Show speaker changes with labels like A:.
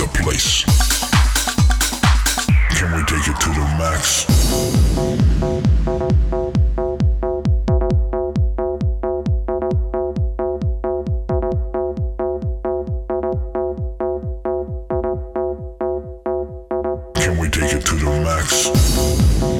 A: the place. Can we take it to the max? Can we take it to the max.